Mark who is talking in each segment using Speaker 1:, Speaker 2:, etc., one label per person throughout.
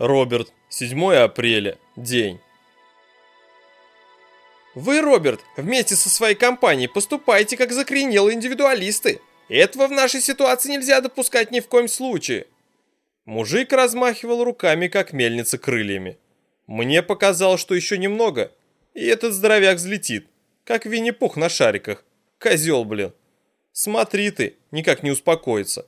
Speaker 1: Роберт, 7 апреля, день.
Speaker 2: Вы, Роберт, вместе со своей компанией поступаете как закоренелые индивидуалисты. Этого в нашей ситуации нельзя допускать ни в коем случае.
Speaker 1: Мужик размахивал руками, как мельница крыльями. Мне показалось, что еще немного, и этот здоровяк взлетит, как Винни-Пух на шариках. Козел, блин. Смотри ты, никак не успокоится.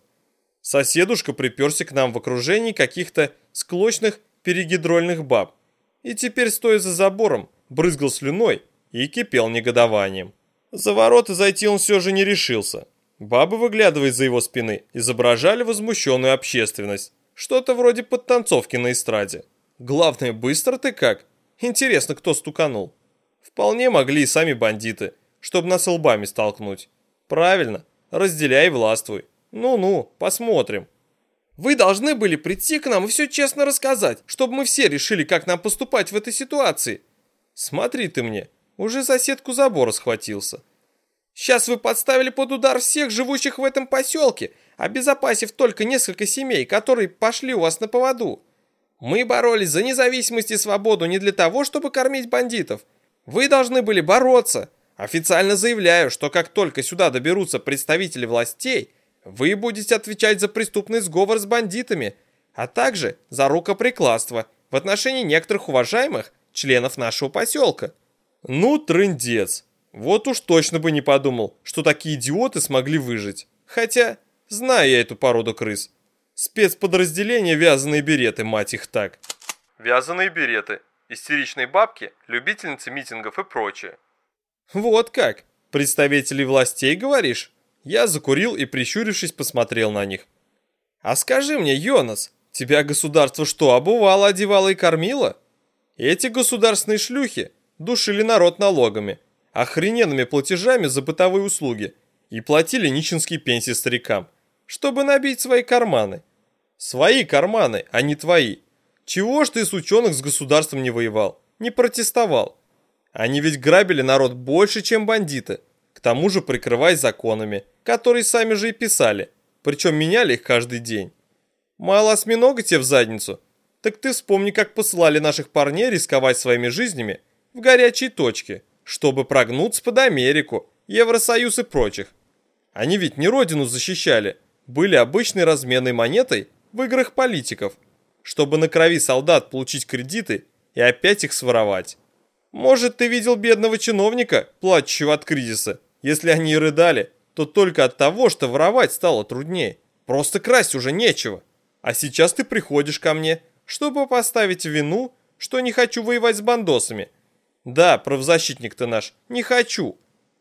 Speaker 1: Соседушка приперся к нам в окружении каких-то склочных перегидрольных баб. И теперь, стоя за забором, брызгал слюной и кипел негодованием. За ворота зайти он все же не решился. Бабы, выглядывая из-за его спины, изображали возмущенную общественность. Что-то вроде подтанцовки на эстраде. Главное, быстро ты как? Интересно, кто стуканул? Вполне могли и сами бандиты, чтобы нас лбами столкнуть. Правильно, разделяй властвуй. Ну-ну, посмотрим.
Speaker 2: Вы должны были прийти к нам и все честно рассказать, чтобы мы все решили, как нам поступать в этой ситуации.
Speaker 1: Смотри ты мне, уже соседку забора схватился.
Speaker 2: Сейчас вы подставили под удар всех живущих в этом поселке, обезопасив только несколько семей, которые пошли у вас на поводу. Мы боролись за независимость и свободу не для того, чтобы кормить бандитов. Вы должны были бороться. Официально заявляю, что как только сюда доберутся представители властей, вы будете отвечать за преступный сговор с бандитами, а также за рукоприкладство в отношении некоторых уважаемых членов нашего поселка.
Speaker 1: Ну, трындец. Вот уж точно бы не подумал, что такие идиоты смогли выжить. Хотя, знаю я эту породу крыс. Спецподразделение вязаные береты, мать их так. Вязаные береты. Истеричные бабки, любительницы митингов и прочее.
Speaker 2: Вот как?
Speaker 1: Представителей властей, говоришь? Я закурил и, прищурившись, посмотрел на них.
Speaker 2: А скажи мне, Йонас, тебя государство что, обувало, одевало и кормило?
Speaker 1: Эти государственные шлюхи душили народ налогами, охрененными платежами за бытовые услуги и платили нищенские пенсии старикам, чтобы набить свои карманы. Свои карманы, а не твои. Чего ж ты с ученых с государством не воевал, не протестовал? Они ведь грабили народ больше, чем бандиты, к тому же прикрываясь законами, которые сами же и писали, причем меняли их каждый день. Мало осьминога тебе в задницу? Так ты вспомни, как посылали наших парней рисковать своими жизнями в горячие точки – чтобы прогнуться под Америку, Евросоюз и прочих. Они ведь не родину защищали, были обычной разменной монетой в играх политиков, чтобы на крови солдат получить кредиты и опять их своровать. Может, ты видел бедного чиновника, плачущего от кризиса? Если они и рыдали, то только от того, что воровать стало труднее. Просто красть уже нечего. А сейчас ты приходишь ко мне, чтобы поставить вину, что не хочу воевать с бандосами – да, правозащитник ты наш, не хочу.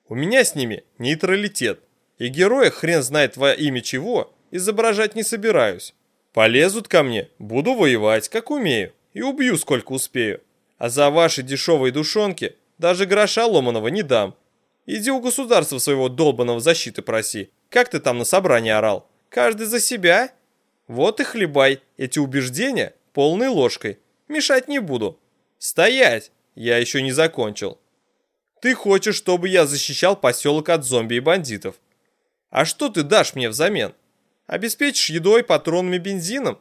Speaker 1: У меня с ними нейтралитет. И героя хрен знает во имя чего, изображать не собираюсь. Полезут ко мне, буду воевать, как умею, и убью, сколько успею. А за ваши дешевые душонки даже гроша ломаного не дам. Иди у государства своего долбанного защиты проси. Как ты там на собрании орал? Каждый за себя? Вот и хлебай эти убеждения полной ложкой. Мешать не буду. Стоять! Я еще не закончил. Ты хочешь, чтобы я защищал поселок от зомби и бандитов. А что ты дашь мне взамен? Обеспечишь едой, патронами, бензином?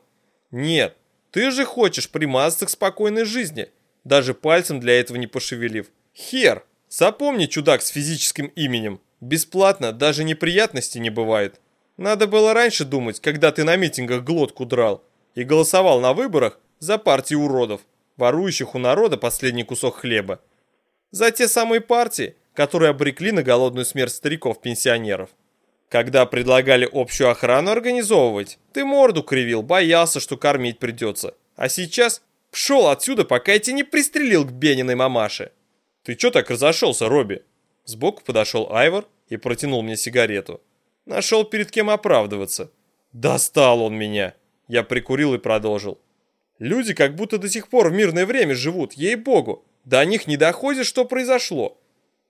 Speaker 1: Нет, ты же хочешь примазаться к спокойной жизни, даже пальцем для этого не пошевелив. Хер, запомни, чудак с физическим именем, бесплатно даже неприятностей не бывает. Надо было раньше думать, когда ты на митингах глотку драл и голосовал на выборах за партию уродов ворующих у народа последний кусок хлеба. За те самые партии, которые обрекли на голодную смерть стариков-пенсионеров. Когда предлагали общую охрану организовывать, ты морду кривил, боялся, что кормить придется. А сейчас пшел отсюда, пока я тебя не пристрелил к Бениной мамаше. Ты чё так разошелся, Робби? Сбоку подошел Айвор и протянул мне сигарету. Нашел перед кем оправдываться. Достал он меня. Я прикурил и продолжил. Люди как будто до сих пор в мирное время живут, ей-богу. До них не доходит, что произошло.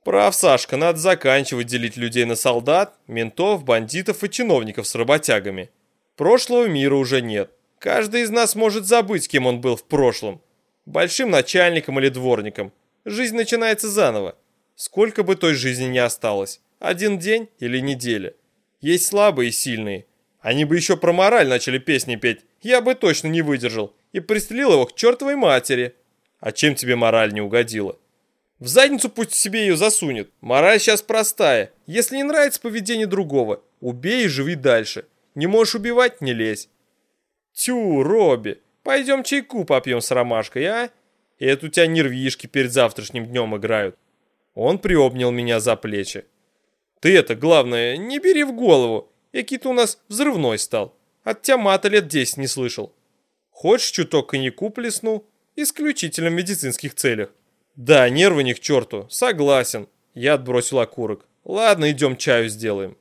Speaker 1: Прав, Сашка, надо заканчивать делить людей на солдат, ментов, бандитов и чиновников с работягами. Прошлого мира уже нет. Каждый из нас может забыть, кем он был в прошлом. Большим начальником или дворником. Жизнь начинается заново. Сколько бы той жизни не осталось. Один день или неделя. Есть слабые и сильные. Они бы еще про мораль начали песни петь. Я бы точно не выдержал и пристрелил его к чертовой матери. А чем тебе мораль не угодила? В задницу пусть себе ее засунет. Мораль сейчас простая. Если не нравится поведение другого, убей и живи дальше. Не можешь убивать – не лезь. Тю, Робби, пойдем чайку попьем с ромашкой, а? И это у тебя нервишки перед завтрашним днем играют. Он приобнял меня за плечи. Ты это, главное, не бери в голову. Який-то у нас взрывной стал. От тебя мата лет десять не слышал. Хочешь чуток коньяку плесну? Исключительно в медицинских целях. Да, нервы не к черту, согласен. Я отбросил окурок. Ладно, идем чаю сделаем.